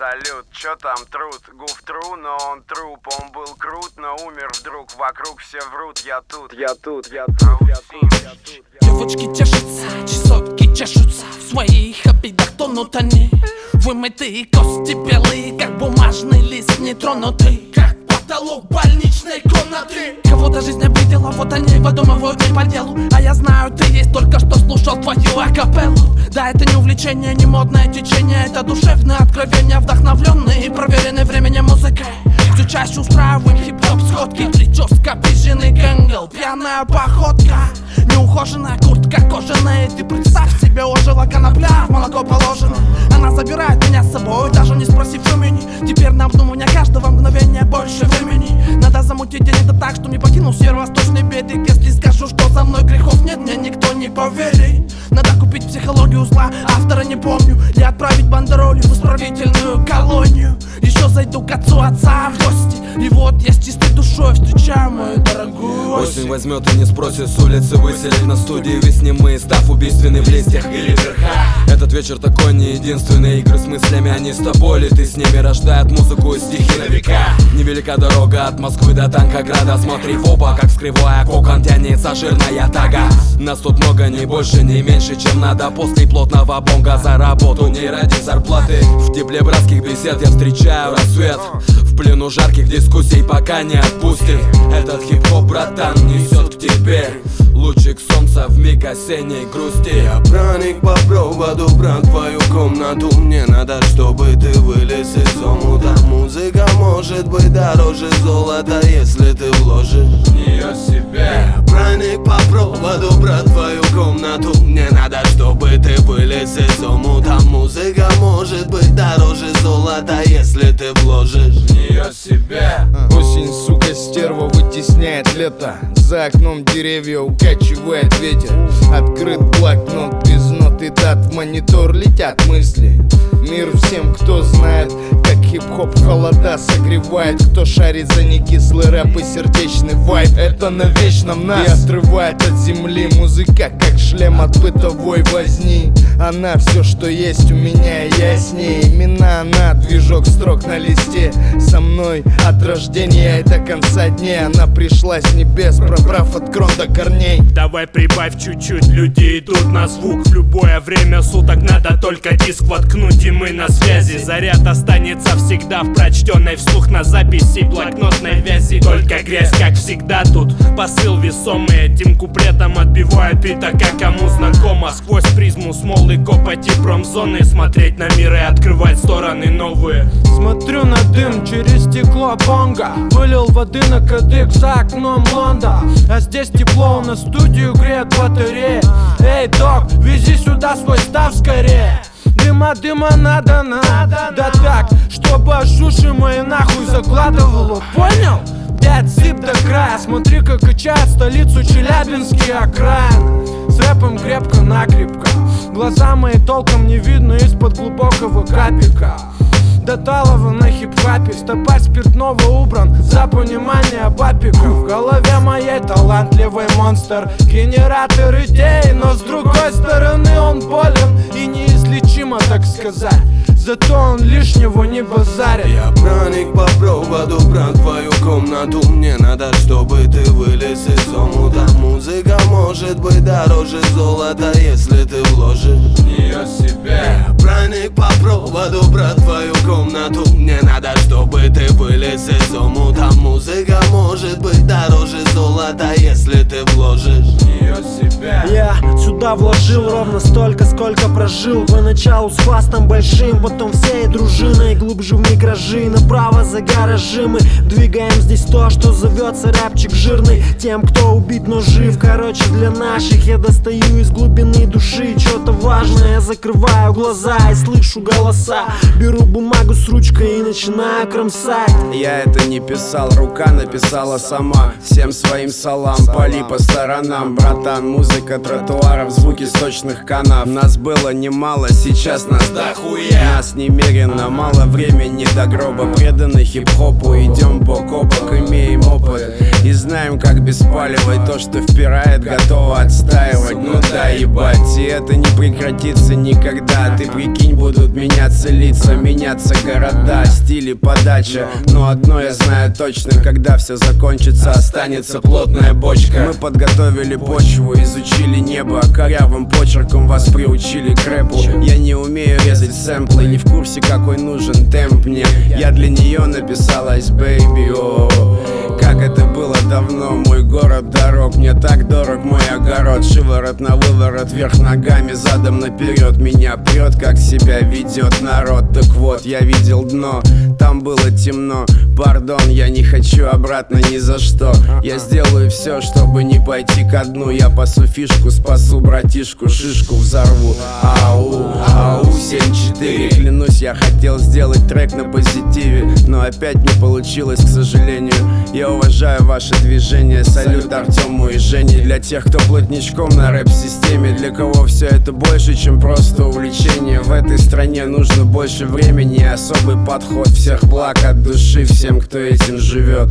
салют Чё там труд? Гуф тру, но он труп. Он был крут, но умер вдруг. Вокруг все врут, я тут Я тут, я тут, я тут, я тут Девочки тешатся, чесотки чешутся. В своих обидах тонут они. Вымытые кости белые Как бумажный лист нетронутый Как потолок больничной комнаты. Кого-то жизнь обидела, вот они выдумывают не по делу. А я знаю, ты есть только что слушал твою акапеллу Да, это не увлечение, не модное течение. Это душевное откровение, вдохновленные и проверенные временем музыкой. Все чаще устраиваем хип-хоп сходки Прическа, пиженый гэнгл, пьяная походка. Неухоженная куртка кожаная Ты представь себе, ожила конопля, в молоко положено Она забирает меня с собой, даже психологию зла, автора не помню. И отправить бандеролью в исправительную колонию. Еще зайду к отцу отца в гости И вот я с чистой душой встречаю мою дорогую Осень возьмет и не спросит с улицы Выселить на студии весне мы Став убийственный в листьях или верха. Этот вечер такой не единственный Игры с мыслями, они с тобой Или ты с ними рождает музыку и стихи на века. Невелика дорога от Москвы до Танкограда Смотри в оба, как скривая кокон тянется жирная тага. Нас тут много, не больше, не меньше, чем надо После плотного бонга за работу, не ради зарплаты. В тепле братских бесед я встречаю рассвет В плену жарких дискуссий пока не отпустит Этот хип-хоп, братан, несет к тебе Лучик солнца в миг осенней грусти. Я проник по проводу, брат, твою комнату. Мне надо, чтобы ты вылез из омута Музыка может быть дороже золота, если ты вложишь. В нее себя Я проник по проводу, брат, стерва вытесняет лето. За окном деревья укачивает ветер. Открыт блокнот без нот и дат. В монитор летят мысли. Мир всем, кто знает, хип-хоп холода согревает Кто шарит за некислый рэп и сердечный вайб. Это на вечном нас И отрывает от земли. Музыка, как шлем от бытовой возни. Она все, что есть у меня, я с ней. Имена она, движок строк на листе. Со мной от рождения и до конца дней Она пришла с небес, пробрав от крон до корней. Давай прибавь чуть-чуть, люди идут на звук. В любое время суток надо только диск воткнуть И мы на связи, заряд останется всегда В прочтенной вслух на записи блокнотной вязи. Только грязь, как всегда тут Посыл весомый, этим куплетом бита Как кому знакомо, сквозь призму смолы Копоти промзоны, смотреть на мир и открывать стороны новые. Смотрю на дым через стекло бонга. Вылил воды на кадык за окном Лонда. А здесь тепло, на студию греет батарея. Эй, док, вези сюда свой став скорее Дыма, дыма надо, надо, да так Чтобы аж уши мои нахуй закладывало, понял? Пять зип до края, смотри как качает столицу Челябинский окраин. С рэпом крепко-накрепко Глаза мои толком не видно из-под глубокого капика. До талого на хип-хапе. Стопать спиртного убран за понимание бабика. В голове моей талантливый монстр. Генератор идей, но с другой стороны он болен И неизлечимо, так сказать Зато он лишнего не базарит. Я проник по проводу, брат, твою комнату. Мне надо, чтобы ты вылез из омута Музыка может быть дороже золота, если ты вложишь в нее себя Я проник по проводу, брат, твою комнату. Мне надо, чтобы ты вылез из омута Музыка может быть дороже золота, если ты вложишь в нее себя Я сюда вложил ровно столько, сколько прожил. Поначалу с фастом большим, потом всей дружиной Глубже в микражи, направо за гаражи Мы двигаем здесь то, что зовется рэпчик жирный. Тем, кто убит, но жив, короче для наших Я достаю из глубины души что-то важное. Закрываю глаза и слышу голоса. Беру бумагу с ручкой и начинаю кромсать. Я это не писал, рука написала сама. Всем своим салам, пали по сторонам. Братан, музыка тротуаров, звуки сточных канав. Нас было немало, сейчас нас дохуя нас немерено Мало времени до гроба. Преданы хип-хопу Идем бок о бок, имеем опыт. И знаем, как беспаливать То, что впирает, готово отстаивать. Ну да, ебать, и это не прекратится никогда. Ты прикинь, будут меняться лица Меняться города, стили, подача. Но одно я знаю точно Когда все закончится, останется плотная бочка. Мы подготовили почву, изучили небо Корявым почерком вас приучили к рэпу. Я не умею резать сэмплы Не в курсе, какой нужен темп. Мне Я для нее написал Ice Baby, о. Как это было давно, мой город дорог. Мне так дорог мой огород. Шиворот на выворот, вверх ногами Задом наперед меня прет, как себя ведет народ. Так вот, я видел дно, там было темно. Пардон, я не хочу обратно ни за что. Я сделаю все, чтобы не пойти ко дну. Я пасу фишку, спасу братишку, шишку взорву. Ау, ау, 7-4 Клянусь, я хотел сделать трек на позитиве Но опять не получилось, к сожалению. Я уважаю ваше движение Салют Артему и Жене Для тех, кто плотничком на рэп-системе Для кого все это больше, чем просто увлечение. В этой стране нужно больше времени Особый подход всех благ от души Всем, кто этим живет